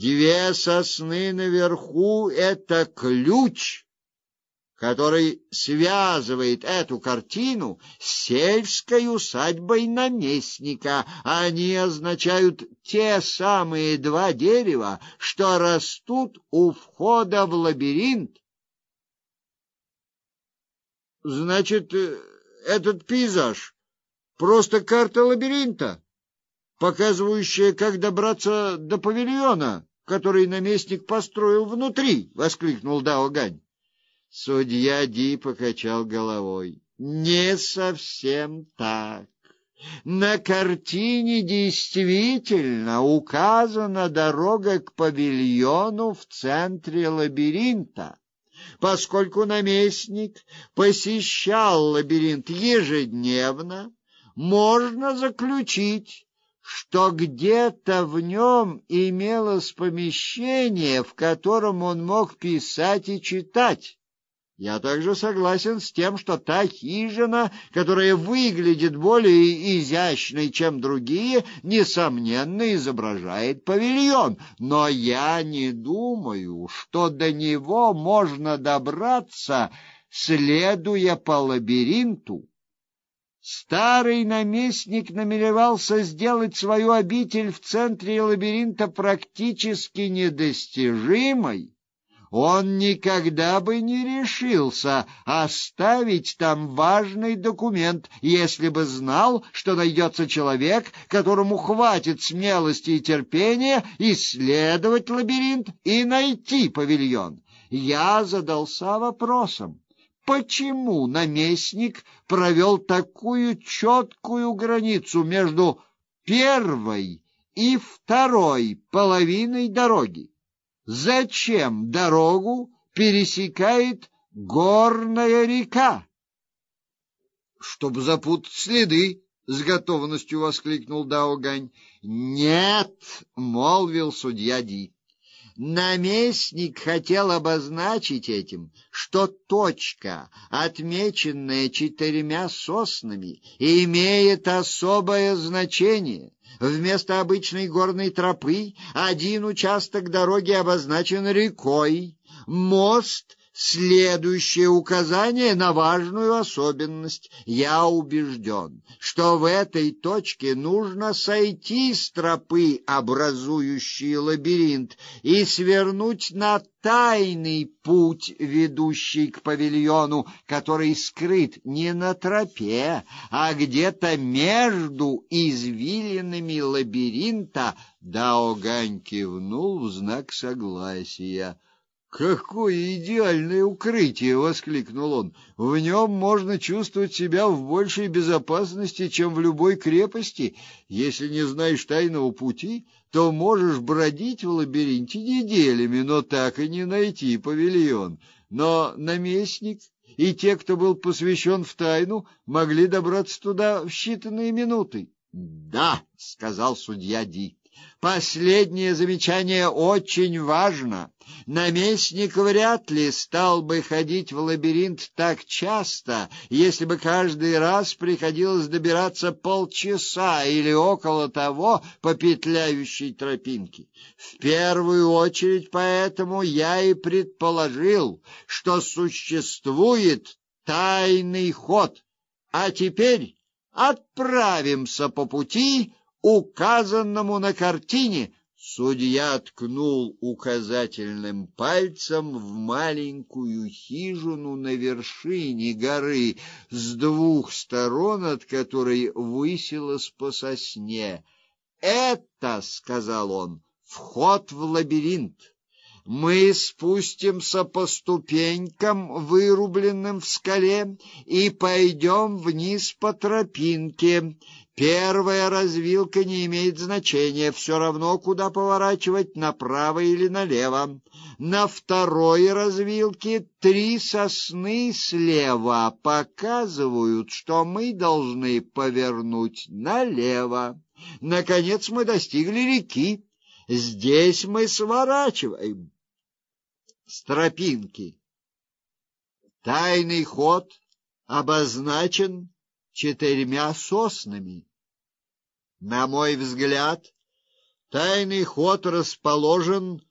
Две сосны наверху — это ключ, который связывает эту картину с сельской усадьбой наместника. Они означают те самые два дерева, что растут у входа в лабиринт. Значит, э, этот пейзаж просто карта лабиринта показывающая, как добраться до павильона, который наместник построил внутри, воскликнул Дао Гань. Судья Ди покачал головой. Не совсем так. На картине действительно указана дорога к павильону в центре лабиринта. Поскольку наместник посещал лабиринт ежедневно, можно заключить, что где-то в нем имелось помещение, в котором он мог писать и читать. Я также согласен с тем, что та хижина, которая выглядит более изящной, чем другие, несомненно изображает павильон, но я не думаю, что до него можно добраться, следуя по лабиринту. Старый наместник намеревался сделать свою обитель в центре лабиринта практически недостижимой. Он никогда бы не решился оставить там важный документ, если бы знал, что найдется человек, которому хватит смелости и терпения исследовать лабиринт и найти павильон. Я задался вопросом: почему наместник провел такую четкую границу между первой и второй половиной дороги? Зачем дорогу пересекает горная река? Чтобы запутать следы, с готовностью воскликнул Даогань. Нет, молвил судья Ди. Наместник хотел обозначить этим, что точка, отмеченная четырьмя соснами, имеет особое значение. Вместо обычной горной тропы один участок дороги обозначен рекой. Мост Следующее указание на важную особенность. Я убежден, что в этой точке нужно сойти с тропы, образующей лабиринт, и свернуть на тайный путь, ведущий к павильону, который скрыт не на тропе, а где-то между извилинами лабиринта. Даогань кивнул в знак согласия. Какое идеальное укрытие, воскликнул он. В нем можно чувствовать себя в большей безопасности, чем в любой крепости. Если не знаешь тайного пути, то можешь бродить в лабиринте неделями, но так и не найти павильон. Но наместник и те, кто был посвящен в тайну, могли добраться туда в считанные минуты. "Да", сказал судья Ди. Последнее замечание очень важно. Наместник вряд ли стал бы ходить в лабиринт так часто, если бы каждый раз приходилось добираться полчаса или около того по петляющей тропинке. В первую очередь поэтому я и предположил, что существует тайный ход. А теперь отправимся по пути указанному на картине, судья ткнул указательным пальцем в маленькую хижину на вершине горы, с двух сторон от которой высилась по сосне. "Это", сказал он, "вход в лабиринт. Мы спустимся по ступенькам, вырубленным в скале, и пойдем вниз по тропинке. Первая развилка не имеет значения, все равно куда поворачивать, направо или налево. На второй развилке три сосны слева показывают, что мы должны повернуть налево. Наконец мы достигли реки. Здесь мы сворачиваем с тропинки. Тайный ход обозначен четырьмя соснами. На мой взгляд, Тайный ход расположен